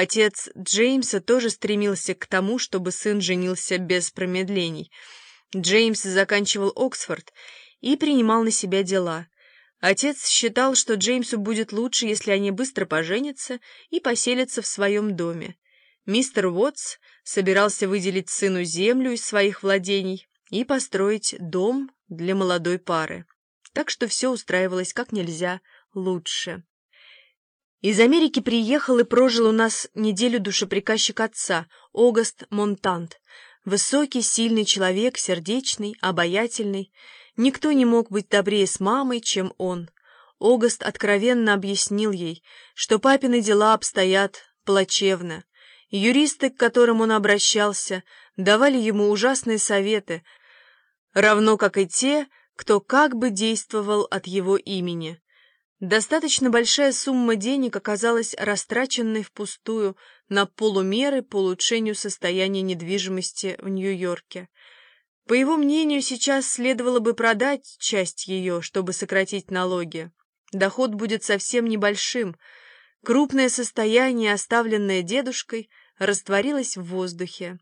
Отец Джеймса тоже стремился к тому, чтобы сын женился без промедлений. Джеймс заканчивал Оксфорд и принимал на себя дела. Отец считал, что Джеймсу будет лучше, если они быстро поженятся и поселятся в своем доме. Мистер Уотс собирался выделить сыну землю из своих владений и построить дом для молодой пары. Так что все устраивалось как нельзя лучше. Из Америки приехал и прожил у нас неделю душеприказчик отца, Огаст Монтант. Высокий, сильный человек, сердечный, обаятельный. Никто не мог быть добрее с мамой, чем он. Огаст откровенно объяснил ей, что папины дела обстоят плачевно. Юристы, к которым он обращался, давали ему ужасные советы, равно как и те, кто как бы действовал от его имени. Достаточно большая сумма денег оказалась растраченной впустую на полумеры по улучшению состояния недвижимости в Нью-Йорке. По его мнению, сейчас следовало бы продать часть ее, чтобы сократить налоги. Доход будет совсем небольшим — Крупное состояние, оставленное дедушкой, растворилось в воздухе.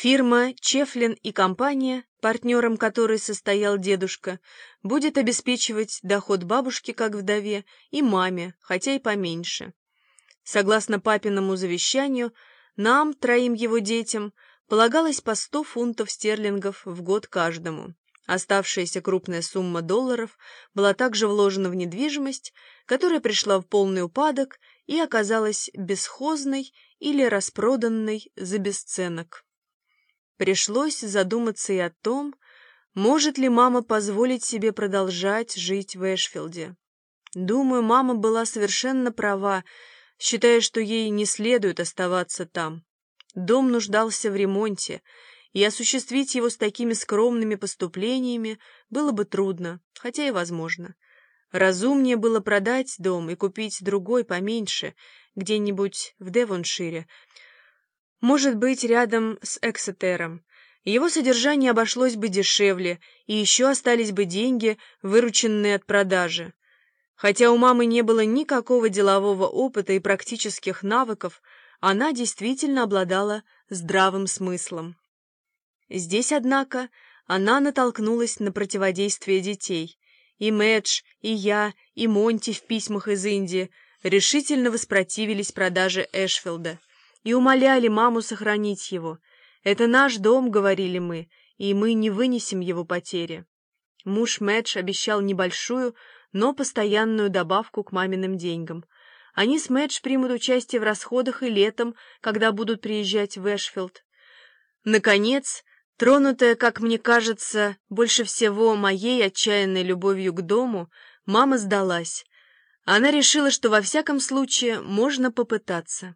Фирма «Чефлин и компания», партнером которой состоял дедушка, будет обеспечивать доход бабушке как вдове и маме, хотя и поменьше. Согласно папиному завещанию, нам, троим его детям, полагалось по 100 фунтов стерлингов в год каждому. Оставшаяся крупная сумма долларов была также вложена в недвижимость, которая пришла в полный упадок и оказалась бесхозной или распроданной за бесценок. Пришлось задуматься и о том, может ли мама позволить себе продолжать жить в Эшфилде. Думаю, мама была совершенно права, считая, что ей не следует оставаться там. Дом нуждался в ремонте, и осуществить его с такими скромными поступлениями было бы трудно, хотя и возможно. Разумнее было продать дом и купить другой поменьше, где-нибудь в Девоншире, может быть, рядом с Эксетером. Его содержание обошлось бы дешевле, и еще остались бы деньги, вырученные от продажи. Хотя у мамы не было никакого делового опыта и практических навыков, она действительно обладала здравым смыслом. Здесь, однако, она натолкнулась на противодействие детей. И Мэдж, и я, и Монти в письмах из Индии решительно воспротивились продаже Эшфилда и умоляли маму сохранить его. «Это наш дом», — говорили мы, — «и мы не вынесем его потери». Муж Мэдж обещал небольшую, но постоянную добавку к маминым деньгам. Они с Мэдж примут участие в расходах и летом, когда будут приезжать в Эшфилд. Наконец, Тронутая, как мне кажется, больше всего моей отчаянной любовью к дому, мама сдалась. Она решила, что во всяком случае можно попытаться.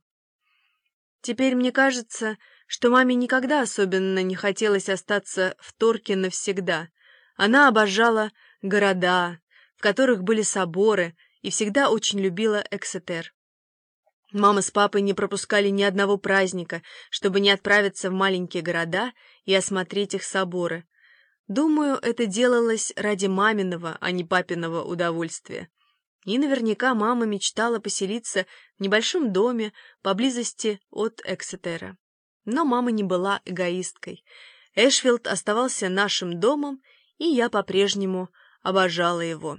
Теперь мне кажется, что маме никогда особенно не хотелось остаться в Торке навсегда. Она обожала города, в которых были соборы, и всегда очень любила Эксетер. Мама с папой не пропускали ни одного праздника, чтобы не отправиться в маленькие города и осмотреть их соборы. Думаю, это делалось ради маминого, а не папиного удовольствия. И наверняка мама мечтала поселиться в небольшом доме поблизости от Эксетера. Но мама не была эгоисткой. Эшфилд оставался нашим домом, и я по-прежнему обожала его.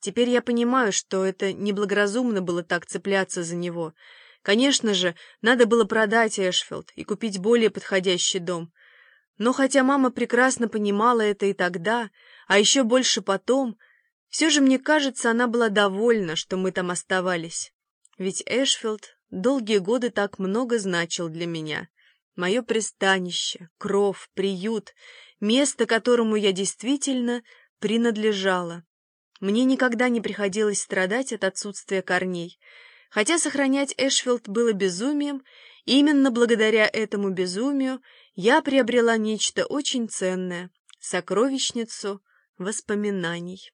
Теперь я понимаю, что это неблагоразумно было так цепляться за него. Конечно же, надо было продать Эшфилд и купить более подходящий дом. Но хотя мама прекрасно понимала это и тогда, а еще больше потом, все же, мне кажется, она была довольна, что мы там оставались. Ведь Эшфилд долгие годы так много значил для меня. Мое пристанище, кров, приют, место, которому я действительно принадлежала. Мне никогда не приходилось страдать от отсутствия корней. Хотя сохранять Эшфилд было безумием, именно благодаря этому безумию я приобрела нечто очень ценное — сокровищницу воспоминаний.